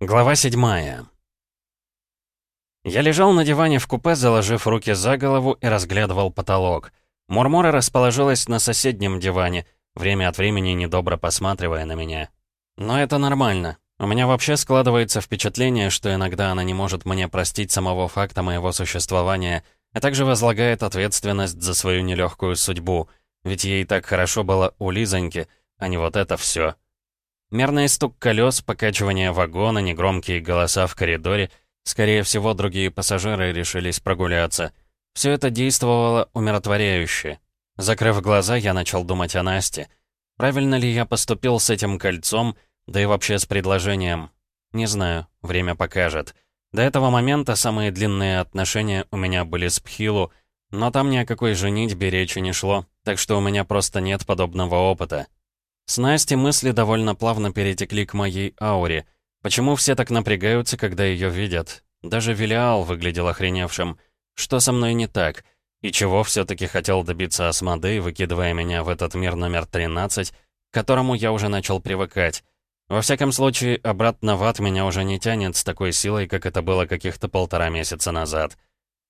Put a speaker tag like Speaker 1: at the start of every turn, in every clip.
Speaker 1: Глава седьмая. Я лежал на диване в купе, заложив руки за голову и разглядывал потолок. Мурмура расположилась на соседнем диване, время от времени недобро посматривая на меня. Но это нормально. У меня вообще складывается впечатление, что иногда она не может мне простить самого факта моего существования, а также возлагает ответственность за свою нелегкую судьбу, ведь ей так хорошо было у Лизоньки, а не вот это все. Мерный стук колес, покачивание вагона, негромкие голоса в коридоре. Скорее всего, другие пассажиры решились прогуляться. Все это действовало умиротворяюще. Закрыв глаза, я начал думать о Насте. Правильно ли я поступил с этим кольцом, да и вообще с предложением? Не знаю, время покажет. До этого момента самые длинные отношения у меня были с Пхилу, но там ни о какой женитьбе речи не шло, так что у меня просто нет подобного опыта. С Настей мысли довольно плавно перетекли к моей ауре. Почему все так напрягаются, когда ее видят? Даже Велиал выглядел охреневшим. Что со мной не так? И чего все-таки хотел добиться Асмодей, выкидывая меня в этот мир номер 13, к которому я уже начал привыкать? Во всяком случае, обратно в ад меня уже не тянет с такой силой, как это было каких-то полтора месяца назад.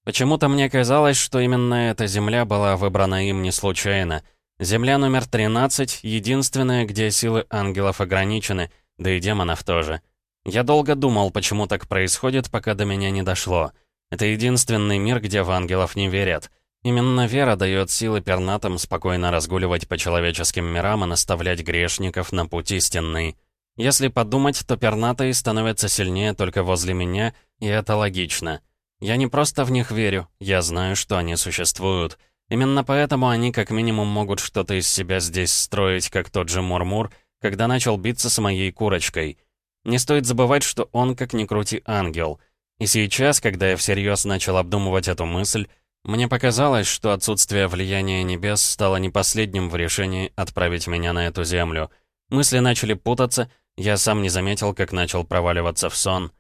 Speaker 1: Почему-то мне казалось, что именно эта земля была выбрана им не случайно — Земля номер 13 — единственная, где силы ангелов ограничены, да и демонов тоже. Я долго думал, почему так происходит, пока до меня не дошло. Это единственный мир, где в ангелов не верят. Именно вера дает силы пернатым спокойно разгуливать по человеческим мирам и наставлять грешников на путь истинный. Если подумать, то пернатые становятся сильнее только возле меня, и это логично. Я не просто в них верю, я знаю, что они существуют. Именно поэтому они как минимум могут что-то из себя здесь строить, как тот же Мурмур, когда начал биться с моей курочкой. Не стоит забывать, что он, как ни крути, ангел. И сейчас, когда я всерьез начал обдумывать эту мысль, мне показалось, что отсутствие влияния небес стало не последним в решении отправить меня на эту землю. Мысли начали путаться, я сам не заметил, как начал проваливаться в сон.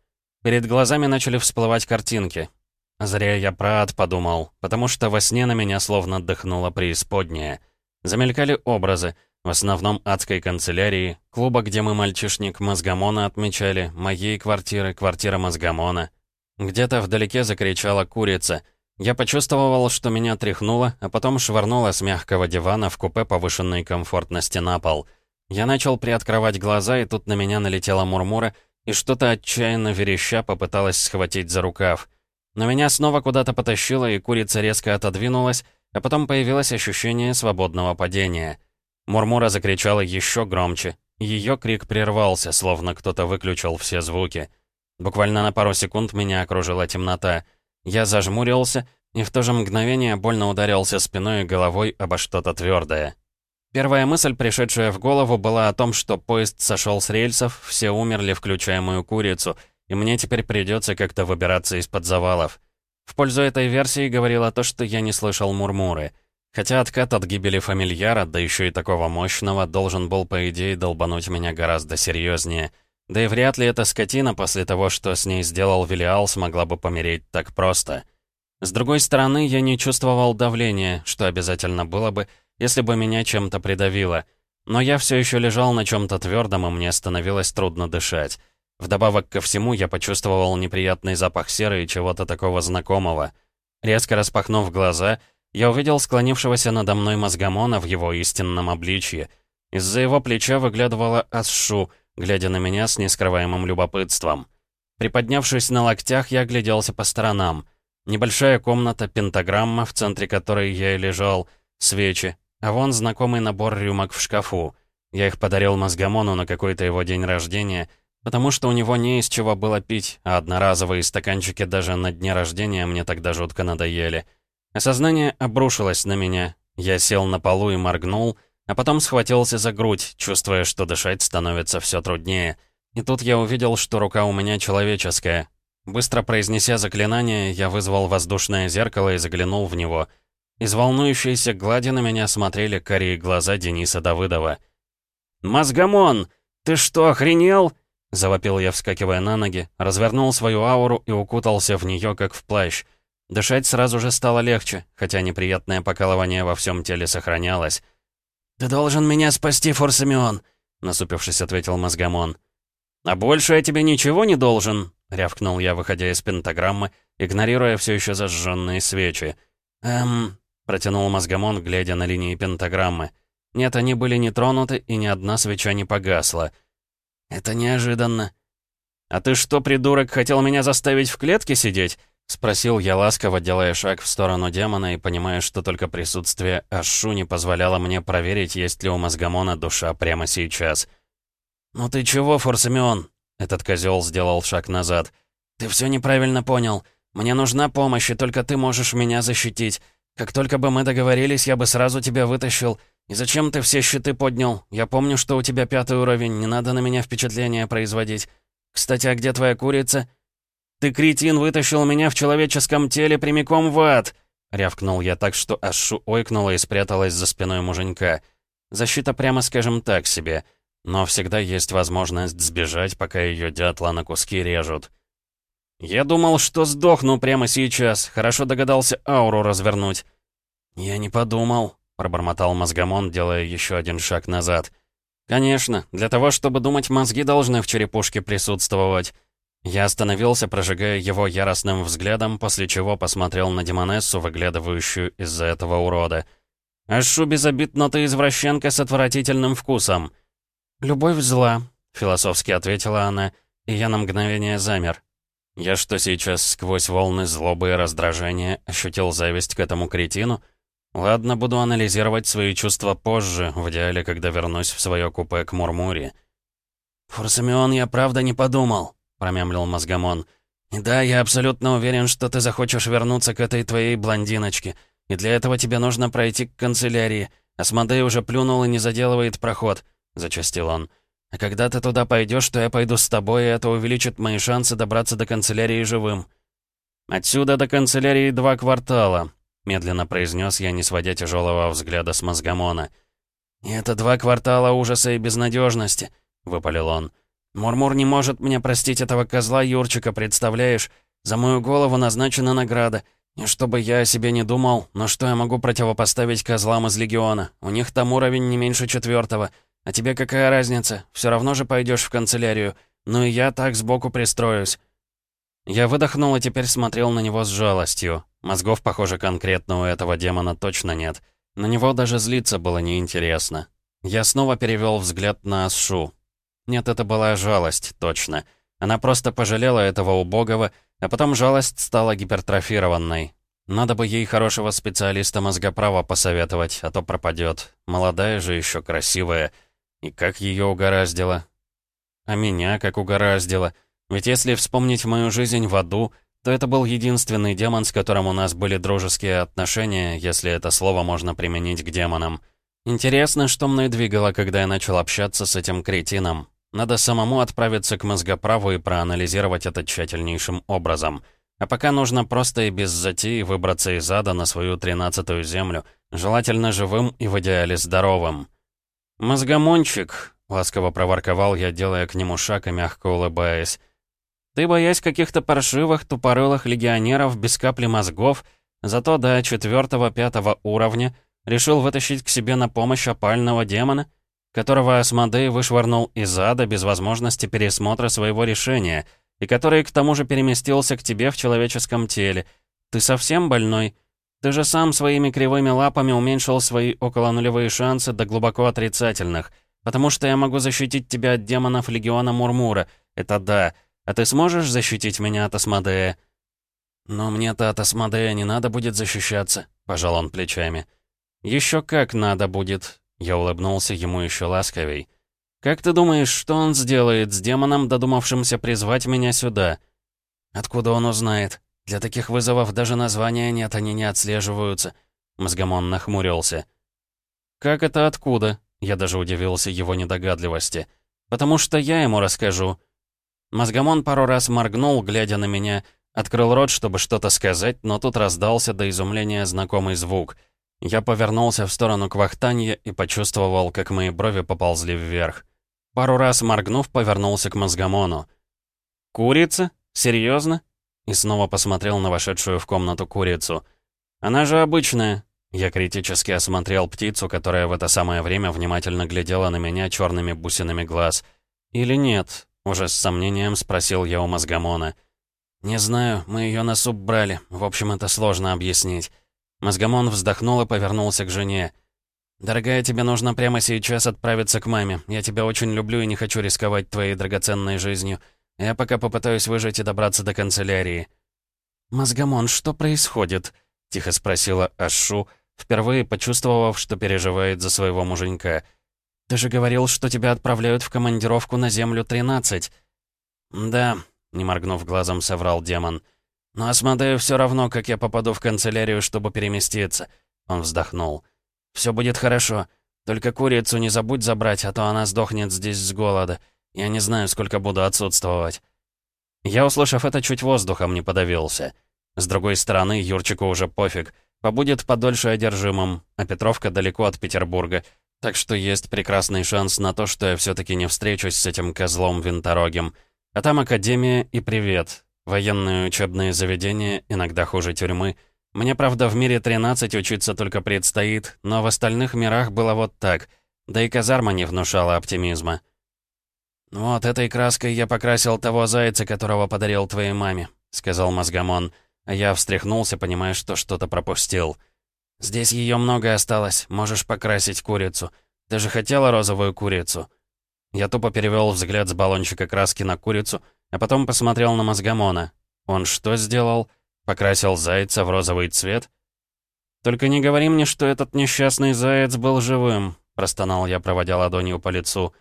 Speaker 1: Перед глазами начали всплывать картинки. Зря я про ад подумал, потому что во сне на меня словно отдохнула преисподняя. Замелькали образы, в основном адской канцелярии, клуба, где мы мальчишник Мозгомона отмечали, моей квартиры, квартира Мозгомона. Где-то вдалеке закричала курица. Я почувствовал, что меня тряхнуло, а потом швырнуло с мягкого дивана в купе повышенной комфортности на пол. Я начал приоткрывать глаза, и тут на меня налетела Мурмура, и что-то отчаянно вереща попыталась схватить за рукав. Но меня снова куда-то потащило, и курица резко отодвинулась, а потом появилось ощущение свободного падения. Мурмура закричала еще громче. Ее крик прервался, словно кто-то выключил все звуки. Буквально на пару секунд меня окружила темнота. Я зажмурился, и в то же мгновение больно ударился спиной и головой обо что-то твердое. Первая мысль, пришедшая в голову, была о том, что поезд сошел с рельсов, все умерли, включая мою курицу — и мне теперь придется как-то выбираться из-под завалов. В пользу этой версии говорило то, что я не слышал мурмуры. Хотя откат от гибели фамильяра, да еще и такого мощного, должен был, по идее, долбануть меня гораздо серьезнее. Да и вряд ли эта скотина после того, что с ней сделал Велиал, смогла бы помереть так просто. С другой стороны, я не чувствовал давления, что обязательно было бы, если бы меня чем-то придавило. Но я все еще лежал на чем-то твердом, и мне становилось трудно дышать. Вдобавок ко всему, я почувствовал неприятный запах серы и чего-то такого знакомого. Резко распахнув глаза, я увидел склонившегося надо мной мозгомона в его истинном обличье. Из-за его плеча выглядывала Асшу, глядя на меня с нескрываемым любопытством. Приподнявшись на локтях, я огляделся по сторонам. Небольшая комната, пентаграмма, в центре которой я и лежал, свечи, а вон знакомый набор рюмок в шкафу. Я их подарил мозгомону на какой-то его день рождения — Потому что у него не из чего было пить, а одноразовые стаканчики даже на дне рождения мне тогда жутко надоели. Осознание обрушилось на меня. Я сел на полу и моргнул, а потом схватился за грудь, чувствуя, что дышать становится все труднее. И тут я увидел, что рука у меня человеческая. Быстро произнеся заклинание, я вызвал воздушное зеркало и заглянул в него. Из волнующейся глади на меня смотрели карие глаза Дениса Давыдова. «Мозгомон, ты что, охренел?» Завопил я, вскакивая на ноги, развернул свою ауру и укутался в нее, как в плащ. Дышать сразу же стало легче, хотя неприятное покалывание во всем теле сохранялось. «Ты должен меня спасти, Форсамион!» — насупившись, ответил Мозгамон. «А больше я тебе ничего не должен?» — рявкнул я, выходя из пентаграммы, игнорируя все еще зажженные свечи. «Эм...» — протянул мозгомон, глядя на линии пентаграммы. Нет, они были не тронуты, и ни одна свеча не погасла. «Это неожиданно». «А ты что, придурок, хотел меня заставить в клетке сидеть?» — спросил я ласково, делая шаг в сторону демона и понимая, что только присутствие Ашу не позволяло мне проверить, есть ли у мозгомона душа прямо сейчас. «Ну ты чего, Форсамион?» — этот козел сделал шаг назад. «Ты все неправильно понял. Мне нужна помощь, и только ты можешь меня защитить. Как только бы мы договорились, я бы сразу тебя вытащил. И зачем ты все щиты поднял? Я помню, что у тебя пятый уровень, не надо на меня впечатление производить. Кстати, а где твоя курица?» «Ты, кретин, вытащил меня в человеческом теле прямиком в ад!» Рявкнул я так, что Ашу ойкнула и спряталась за спиной муженька. Защита, прямо скажем так себе. Но всегда есть возможность сбежать, пока ее дятла на куски режут. «Я думал, что сдохну прямо сейчас. Хорошо догадался ауру развернуть». «Я не подумал», — пробормотал мозгомон, делая еще один шаг назад. «Конечно, для того, чтобы думать, мозги должны в черепушке присутствовать». Я остановился, прожигая его яростным взглядом, после чего посмотрел на Демонессу, выглядывающую из-за этого урода. «Ашу безобид, но ты извращенка с отвратительным вкусом». «Любовь зла», — философски ответила она, и я на мгновение замер. Я что сейчас сквозь волны злобы и раздражения ощутил зависть к этому кретину? Ладно, буду анализировать свои чувства позже, в идеале, когда вернусь в свое купе к Мурмуре. «Фурсамион, я правда не подумал», — промямлил Мозгомон. «И да, я абсолютно уверен, что ты захочешь вернуться к этой твоей блондиночке, и для этого тебе нужно пройти к канцелярии. Асмодей уже плюнул и не заделывает проход», — зачастил он. А когда ты туда пойдешь, то я пойду с тобой, и это увеличит мои шансы добраться до канцелярии живым». «Отсюда до канцелярии два квартала», — медленно произнес я, не сводя тяжелого взгляда с мозгомона. «И это два квартала ужаса и безнадежности», — выпалил он. «Мурмур не может мне простить этого козла Юрчика, представляешь? За мою голову назначена награда. И чтобы я о себе не думал, но что я могу противопоставить козлам из Легиона? У них там уровень не меньше четвертого. «А тебе какая разница? Все равно же пойдешь в канцелярию. Ну и я так сбоку пристроюсь». Я выдохнул и теперь смотрел на него с жалостью. Мозгов, похоже, конкретно у этого демона точно нет. На него даже злиться было неинтересно. Я снова перевел взгляд на Асшу. Нет, это была жалость, точно. Она просто пожалела этого убогого, а потом жалость стала гипертрофированной. Надо бы ей хорошего специалиста мозгоправа посоветовать, а то пропадет. Молодая же еще красивая. И как ее угораздило? А меня как угораздило? Ведь если вспомнить мою жизнь в аду, то это был единственный демон, с которым у нас были дружеские отношения, если это слово можно применить к демонам. Интересно, что мной двигало, когда я начал общаться с этим кретином. Надо самому отправиться к мозгоправу и проанализировать это тщательнейшим образом. А пока нужно просто и без затеи выбраться из ада на свою тринадцатую землю, желательно живым и в идеале здоровым. «Мозгомончик», — ласково проворковал я, делая к нему шаг и мягко улыбаясь. «Ты, боясь каких-то паршивых, тупорылых легионеров без капли мозгов, зато до четвертого-пятого уровня решил вытащить к себе на помощь опального демона, которого Асмодей вышвырнул из ада без возможности пересмотра своего решения, и который к тому же переместился к тебе в человеческом теле. Ты совсем больной?» Ты же сам своими кривыми лапами уменьшил свои около нулевые шансы до глубоко отрицательных. Потому что я могу защитить тебя от демонов Легиона Мурмура. Это да. А ты сможешь защитить меня от Асмодея?» «Но мне-то от Асмодея не надо будет защищаться», — пожал он плечами. «Еще как надо будет», — я улыбнулся ему еще ласковей. «Как ты думаешь, что он сделает с демоном, додумавшимся призвать меня сюда?» «Откуда он узнает?» Для таких вызовов даже названия нет, они не отслеживаются». Мозгомон нахмурился. «Как это откуда?» Я даже удивился его недогадливости. «Потому что я ему расскажу». Мозгомон пару раз моргнул, глядя на меня, открыл рот, чтобы что-то сказать, но тут раздался до изумления знакомый звук. Я повернулся в сторону Квахтанья и почувствовал, как мои брови поползли вверх. Пару раз моргнув, повернулся к Мозгомону. «Курица? Серьезно? и снова посмотрел на вошедшую в комнату курицу. «Она же обычная!» Я критически осмотрел птицу, которая в это самое время внимательно глядела на меня черными бусинами глаз. «Или нет? Уже с сомнением спросил я у Мозгомона. «Не знаю, мы ее на суп брали. В общем, это сложно объяснить». Мозгомон вздохнул и повернулся к жене. «Дорогая, тебе нужно прямо сейчас отправиться к маме. Я тебя очень люблю и не хочу рисковать твоей драгоценной жизнью. Я пока попытаюсь выжить и добраться до канцелярии». «Мозгомон, что происходит?» — тихо спросила Ашу, впервые почувствовав, что переживает за своего муженька. «Ты же говорил, что тебя отправляют в командировку на Землю-13». «Да», — не моргнув глазом, соврал демон. «Но Асмодею все равно, как я попаду в канцелярию, чтобы переместиться». Он вздохнул. «Все будет хорошо. Только курицу не забудь забрать, а то она сдохнет здесь с голода. Я не знаю, сколько буду отсутствовать». Я, услышав это, чуть воздухом не подавился. С другой стороны, Юрчику уже пофиг. Побудет подольше одержимым, а Петровка далеко от Петербурга. Так что есть прекрасный шанс на то, что я все таки не встречусь с этим козлом винторогим. А там Академия и привет. Военные учебные заведения, иногда хуже тюрьмы — мне, правда, в мире 13 учиться только предстоит, но в остальных мирах было вот так. Да и казарма не внушала оптимизма. «Вот этой краской я покрасил того зайца, которого подарил твоей маме», — сказал Мозгомон. Я встряхнулся, понимая, что что-то пропустил. «Здесь ее много осталось, можешь покрасить курицу. Ты же хотела розовую курицу?» Я тупо перевел взгляд с баллончика краски на курицу, а потом посмотрел на Мозгомона. Он что сделал? Покрасил зайца в розовый цвет? «Только не говори мне, что этот несчастный заяц был живым», — простонал я, проводя ладонью по лицу.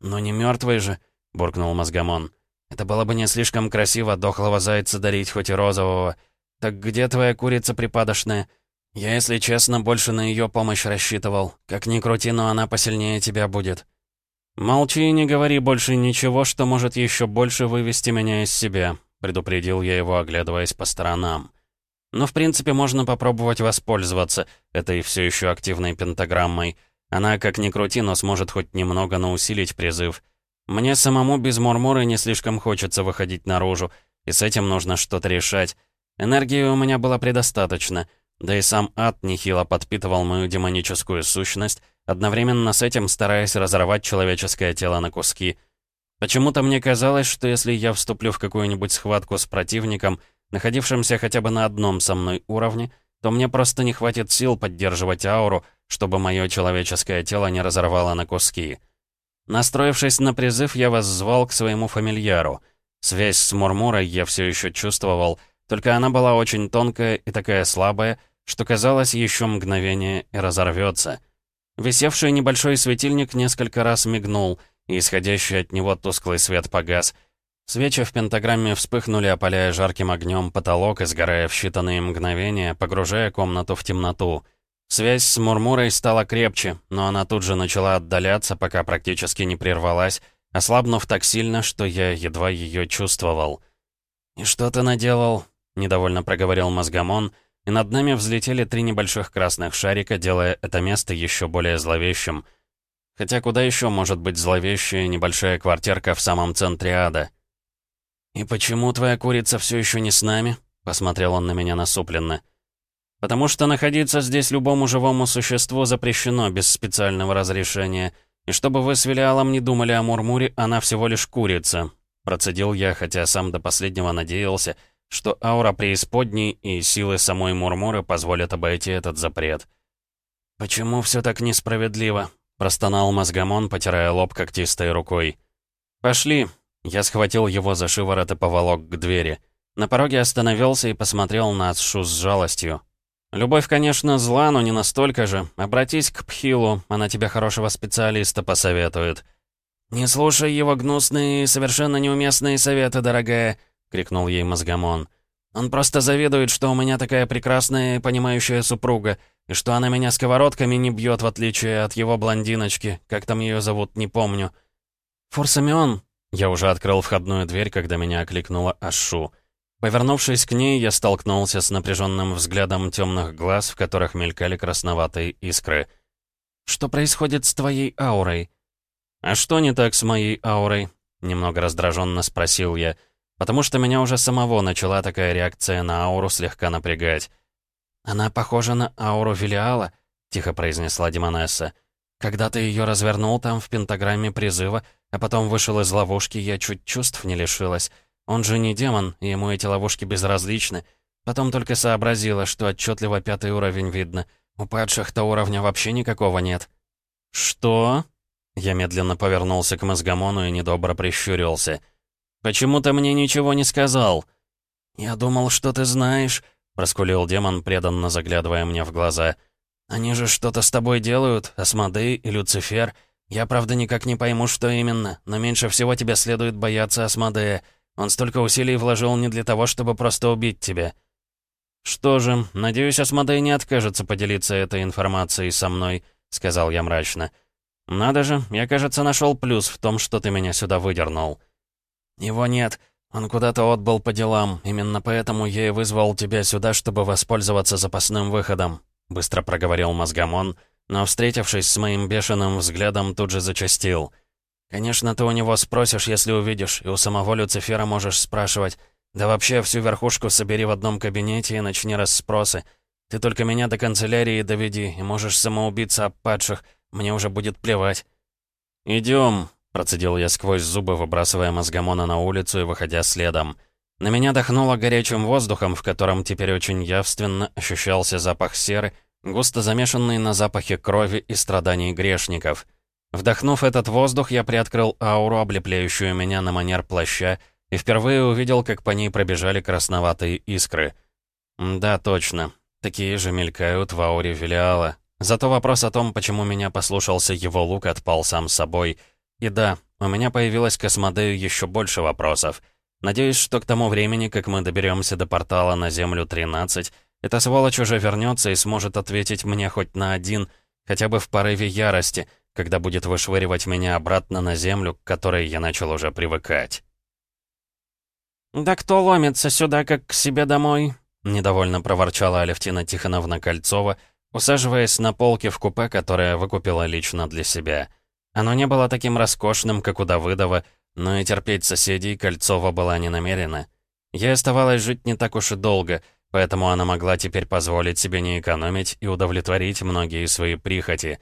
Speaker 1: «Но не мертвый же», — буркнул Мозгомон. «Это было бы не слишком красиво дохлого зайца дарить, хоть и розового. Так где твоя курица припадочная? Я, если честно, больше на ее помощь рассчитывал. Как ни крути, но она посильнее тебя будет». «Молчи и не говори больше ничего, что может еще больше вывести меня из себя», предупредил я его, оглядываясь по сторонам. Но, в принципе, можно попробовать воспользоваться этой все еще активной пентаграммой. Она, как ни крути, но сможет хоть немного наусилить призыв. Мне самому без Мурмуры не слишком хочется выходить наружу, и с этим нужно что-то решать. Энергии у меня было предостаточно, да и сам ад нехило подпитывал мою демоническую сущность, одновременно с этим стараясь разорвать человеческое тело на куски — Почему-то мне казалось, что если я вступлю в какую-нибудь схватку с противником, находившимся хотя бы на одном со мной уровне, то мне просто не хватит сил поддерживать ауру, чтобы мое человеческое тело не разорвало на куски. Настроившись на призыв, я вас звал к своему фамильяру. Связь с Мурмурой я все еще чувствовал, только она была очень тонкая и такая слабая, что казалось еще мгновение и разорвется. Висевший небольшой светильник несколько раз мигнул — и исходящий от него тусклый свет погас. Свечи в пентаграмме вспыхнули, опаляя жарким огнем потолок и сгорая в считанные мгновения, погружая комнату в темноту. Связь с Мурмурой стала крепче, но она тут же начала отдаляться, пока практически не прервалась, ослабнув так сильно, что я едва ее чувствовал. «И что ты наделал?» — недовольно проговорил Мозгомон, и над нами взлетели три небольших красных шарика, делая это место еще более зловещим — Хотя куда еще может быть зловещая небольшая квартирка в самом центре ада? «И почему твоя курица все еще не с нами?» — посмотрел он на меня насупленно. «Потому что находиться здесь любому живому существу запрещено без специального разрешения. И чтобы вы с Велиалом не думали о Мурмуре, она всего лишь курица». Процедил я, хотя сам до последнего надеялся, что аура преисподней и силы самой Мурмуры позволят обойти этот запрет. «Почему все так несправедливо?» Простонал мозгомон, потирая лоб когтистой рукой. «Пошли!» Я схватил его за шиворот и поволок к двери. На пороге остановился и посмотрел на Асшу с жалостью. «Любовь, конечно, зла, но не настолько же. Обратись к Пхилу, она тебе хорошего специалиста посоветует». «Не слушай его гнусные и совершенно неуместные советы, дорогая», — крикнул ей мозгомон. «Он просто завидует, что у меня такая прекрасная и понимающая супруга, и что она меня сковородками не бьет, в отличие от его блондиночки, как там ее зовут, не помню. «Форсамион!» Я уже открыл входную дверь, когда меня окликнула Ашу. Повернувшись к ней, я столкнулся с напряженным взглядом темных глаз, в которых мелькали красноватые искры. «Что происходит с твоей аурой?» «А что не так с моей аурой?» — немного раздраженно спросил я, потому что меня уже самого начала такая реакция на ауру слегка напрягать. «Она похожа на ауру Велиала», — тихо произнесла Демонесса. Когда ты ее развернул там в пентаграмме призыва, а потом вышел из ловушки, я чуть чувств не лишилась. Он же не демон, и ему эти ловушки безразличны. Потом только сообразила, что отчетливо пятый уровень видно. У падших-то уровня вообще никакого нет. «Что?» Я медленно повернулся к мозгомону и недобро прищурился. «Почему ты мне ничего не сказал?» «Я думал, что ты знаешь», — проскулил демон, преданно заглядывая мне в глаза. «Они же что-то с тобой делают, Асмодей и Люцифер. Я, правда, никак не пойму, что именно, но меньше всего тебе следует бояться Асмодея. Он столько усилий вложил не для того, чтобы просто убить тебя». «Что же, надеюсь, Асмодей не откажется поделиться этой информацией со мной», — сказал я мрачно. «Надо же, я, кажется, нашел плюс в том, что ты меня сюда выдернул». «Его нет. Он куда-то отбыл по делам. Именно поэтому я и вызвал тебя сюда, чтобы воспользоваться запасным выходом», — быстро проговорил Мозгамон, но, встретившись с моим бешеным взглядом, тут же зачастил. «Конечно, ты у него спросишь, если увидишь, и у самого Люцифера можешь спрашивать. Да вообще всю верхушку собери в одном кабинете и начни расспросы. Ты только меня до канцелярии доведи, и можешь самоубиться об падших, мне уже будет плевать». «Идем», — процедил я сквозь зубы, выбрасывая мозгомона на улицу и выходя следом. На меня дохнуло горячим воздухом, в котором теперь очень явственно ощущался запах серы, густо замешанный на запахе крови и страданий грешников. Вдохнув этот воздух, я приоткрыл ауру, облепляющую меня на манер плаща, и впервые увидел, как по ней пробежали красноватые искры. Да, точно. Такие же мелькают в ауре Велиала. Зато вопрос о том, почему меня послушался его лук, отпал сам собой. И да, у меня появилось к Асмодею еще больше вопросов. Надеюсь, что к тому времени, как мы доберемся до портала на Землю 13, эта сволочь уже вернется и сможет ответить мне хоть на один, хотя бы в порыве ярости, когда будет вышвыривать меня обратно на Землю, к которой я начал уже привыкать.
Speaker 2: «Да кто ломится сюда, как к себе домой?» — недовольно проворчала Алевтина Тихоновна Кольцова — усаживаясь на полке в купе, которое выкупила лично для себя. Оно не было таким роскошным, как у Давыдова, но и терпеть соседей Кольцова была не намерена. Ей оставалось жить не так уж и долго, поэтому она могла теперь позволить себе не экономить и удовлетворить многие свои прихоти.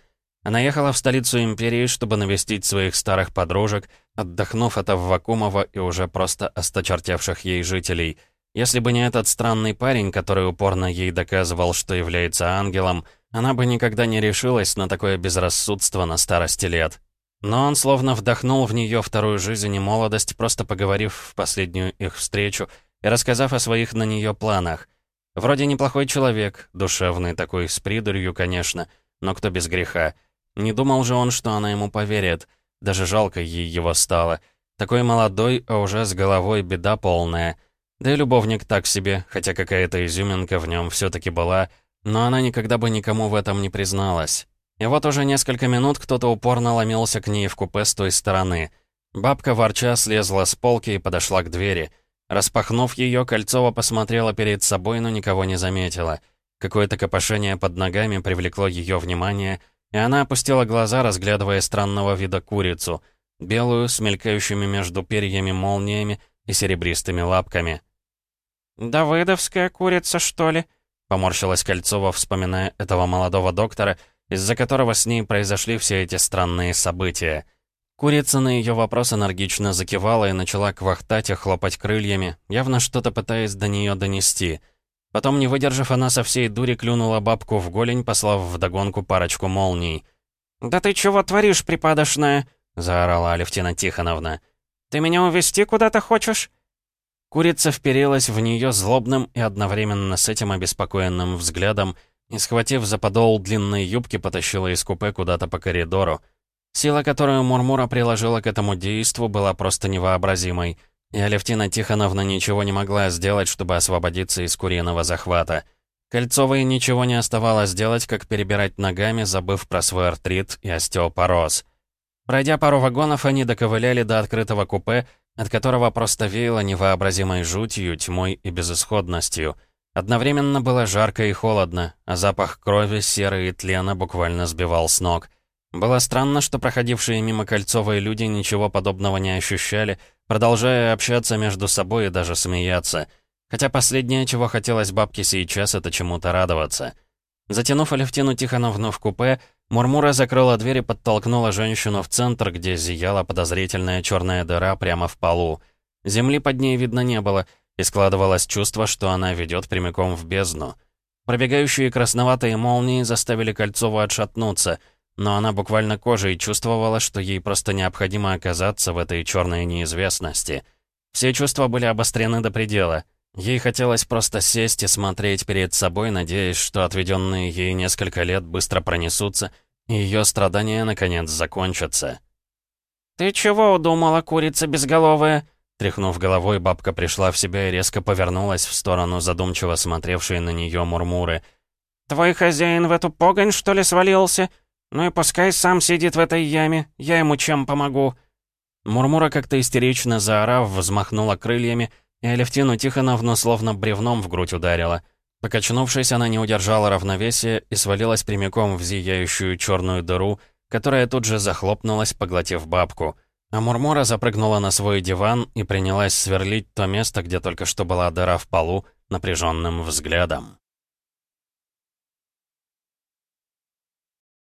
Speaker 2: Она ехала в столицу империи, чтобы навестить своих старых подружек, отдохнув от Аввакумова и уже просто осточертевших ей жителей — если бы не этот странный парень, который упорно ей доказывал, что является ангелом, она бы никогда не решилась на такое безрассудство на старости лет. Но он словно вдохнул в нее вторую жизнь и молодость, просто поговорив в последнюю их встречу и рассказав о своих на нее планах. Вроде неплохой человек, душевный такой, с придурью, конечно, но кто без греха. Не думал же он, что она ему поверит. Даже жалко ей его стало. Такой молодой, а уже с головой беда полная — да и любовник так себе, хотя какая-то изюминка в нем все-таки была, но она никогда бы никому в этом не призналась. И вот уже несколько минут кто-то упорно ломился к ней в купе с той стороны. Бабка ворча слезла с полки и подошла к двери. Распахнув ее, Кольцова посмотрела перед собой, но никого не заметила. Какое-то копошение под ногами привлекло ее внимание, и она опустила глаза, разглядывая странного вида курицу, белую, с мелькающими между перьями молниями и серебристыми лапками. «Давыдовская курица, что ли?» — поморщилась Кольцова, вспоминая этого молодого доктора, из-за которого с ней произошли все эти странные события. Курица на ее вопрос энергично закивала и начала квахтать и хлопать крыльями, явно что-то пытаясь до нее донести. Потом, не выдержав, она со всей дури клюнула бабку в голень, послав вдогонку парочку молний. «Да ты чего творишь, припадочная?» — заорала Алевтина Тихоновна. «Ты меня увезти куда-то хочешь?»
Speaker 1: Курица вперилась в нее злобным и одновременно с этим обеспокоенным взглядом и, схватив за подол длинной юбки, потащила из купе куда-то по коридору. Сила, которую Мурмура приложила к этому действу, была просто невообразимой, и Алевтина Тихоновна ничего не могла сделать, чтобы освободиться из куриного захвата. Кольцовой ничего не оставалось делать, как перебирать ногами, забыв про свой артрит и остеопороз. Пройдя пару вагонов, они доковыляли до открытого купе, от которого просто веяло невообразимой жутью, тьмой и безысходностью. Одновременно было жарко и холодно, а запах крови, серы и тлена буквально сбивал с ног. Было странно, что проходившие мимо Кольцовой люди ничего подобного не ощущали, продолжая общаться между собой и даже смеяться. Хотя последнее, чего хотелось бабке сейчас, это чему-то радоваться. Затянув Алевтину Тихоновну в купе, Мурмура закрыла дверь и подтолкнула женщину в центр, где зияла подозрительная черная дыра прямо в полу. Земли под ней видно не было, и складывалось чувство, что она ведет прямиком в бездну. Пробегающие красноватые молнии заставили Кольцову отшатнуться, но она буквально кожей чувствовала, что ей просто необходимо оказаться в этой черной неизвестности. Все чувства были обострены до предела. Ей хотелось просто сесть и смотреть перед собой, надеясь, что отведенные ей несколько лет быстро пронесутся, и ее страдания наконец закончатся.
Speaker 2: «Ты чего удумала, курица безголовая?»
Speaker 1: Тряхнув головой, бабка пришла в себя и резко повернулась в сторону задумчиво смотревшей на нее мурмуры.
Speaker 2: «Твой хозяин в эту погонь, что ли, свалился? Ну и пускай сам сидит в этой яме, я ему чем помогу».
Speaker 1: Мурмура как-то истерично заорав, взмахнула крыльями, и Алевтину Тихоновну словно бревном в грудь ударила. Покачнувшись, она не удержала равновесия и свалилась прямиком в зияющую черную дыру, которая тут же захлопнулась, поглотив бабку — а Мурмура запрыгнула на свой диван и принялась сверлить то место, где только что была дыра в полу, напряженным взглядом.